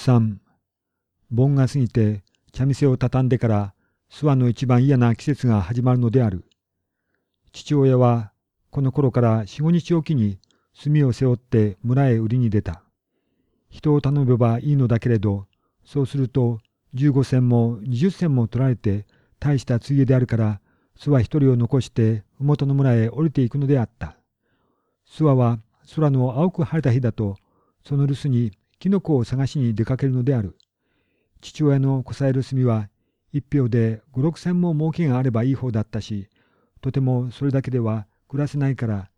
3盆が過ぎて茶店を畳んでから諏訪の一番嫌な季節が始まるのである。父親はこの頃から四五日おきに炭を背負って村へ売りに出た。人を頼めばいいのだけれど、そうすると15銭も20銭も取られて大したついでであるから、諏訪一人を残して麓の村へ降りていくのであった。諏訪は空の青く晴れた日だと、その留守にキノコを探しに出かけるのである。父親のこさえる炭は一票で五六千も儲けがあればいい方だったし、とてもそれだけでは暮らせないから、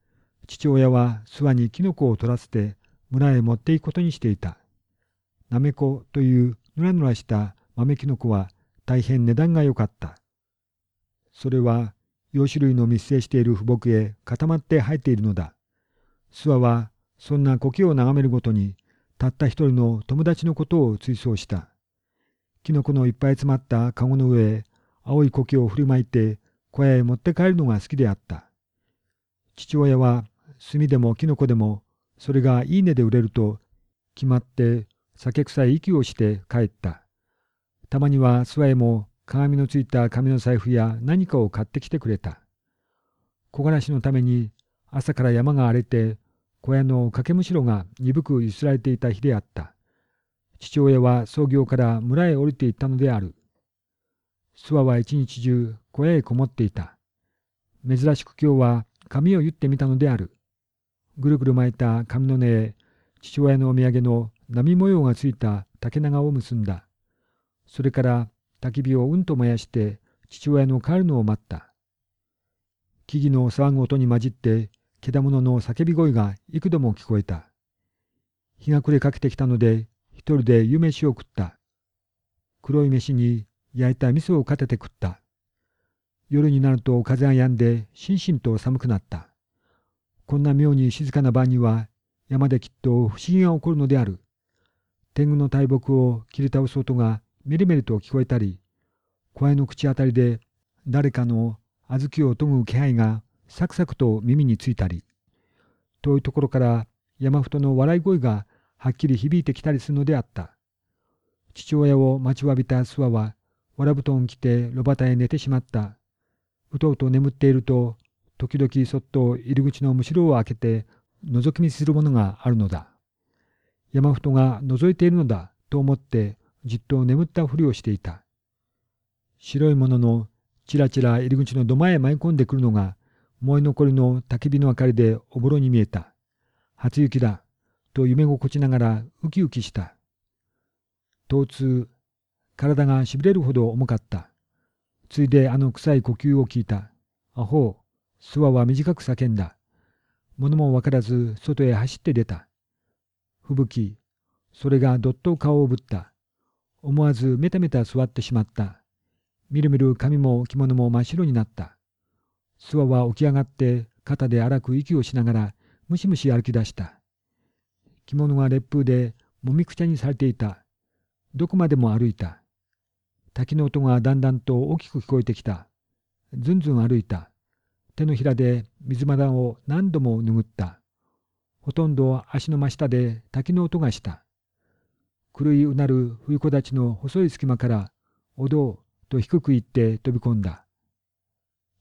父親は諏訪にキノコを取らせて村へ持っていくことにしていた。なめこというぬらぬらした豆キノコは大変値段が良かった。それは洋種類の密生している腐木へ固まって生えているのだ。諏訪はそんな苔を眺めるごとにたった一人の友達のことを追想した。キノコのいっぱい詰まった籠の上青い苔を振りまいて小屋へ持って帰るのが好きであった。父親は炭でもキノコでもそれがいい値で売れると決まって酒臭い息をして帰った。たまには諏訪へも鏡のついた紙の財布や何かを買ってきてくれた。木枯らしのために朝から山が荒れて小屋の掛けむしろが鈍く揺すられていた日であった。父親は創業から村へ降りていったのである。諏訪は一日中小屋へこもっていた。珍しく今日は髪を言ってみたのである。ぐるぐる巻いた髪の根へ父親のお土産の波模様がついた竹長を結んだ。それから焚き火をうんと燃やして父親の帰るのを待った。木々の騒ぐ音に混じって獣の叫び声が幾度も聞こえた。日が暮れかけてきたので一人で湯飯を食った。黒い飯に焼いた味噌をかけて食った。夜になると風が止んでしんしんと寒くなった。こんな妙に静かな晩には山できっと不思議が起こるのである。天狗の大木を切り倒す音がメリメリと聞こえたり、小屋の口あたりで誰かの小豆を研ぐ気配がサクサクと耳についたり、遠いところから山太の笑い声がはっきり響いてきたりするのであった。父親を待ちわびた諏訪は、わら布団を着て炉端へ寝てしまった。うとうと眠っていると、時々そっと入り口のむしろを開けて、覗き見するものがあるのだ。山太が覗いているのだと思って、じっと眠ったふりをしていた。白いもののちらちら入り口の土間へ舞い込んでくるのが燃え残りの焚き火の明かりでおぼろに見えた。初雪だ。と夢心地ながらウキウキした。疼痛、体がしびれるほど重かった。ついであの臭い呼吸を聞いた。アホ諏訪は短く叫んだ。物もわからず外へ走って出た。吹雪、それがどっと顔をぶった。思わずメタメタ座ってしまった。みるみる髪も着物も真っ白になった。諏訪は起き上がって肩で荒く息をしながらむしむし歩き出した。着物が烈風でもみくちゃにされていた。どこまでも歩いた。滝の音がだんだんと大きく聞こえてきた。ずんずん歩いた。手のひらで水まだを何度も拭った。ほとんど足の真下で滝の音がした。狂いうなる冬子たちの細い隙間から、おどうと低く言って飛び込んだ。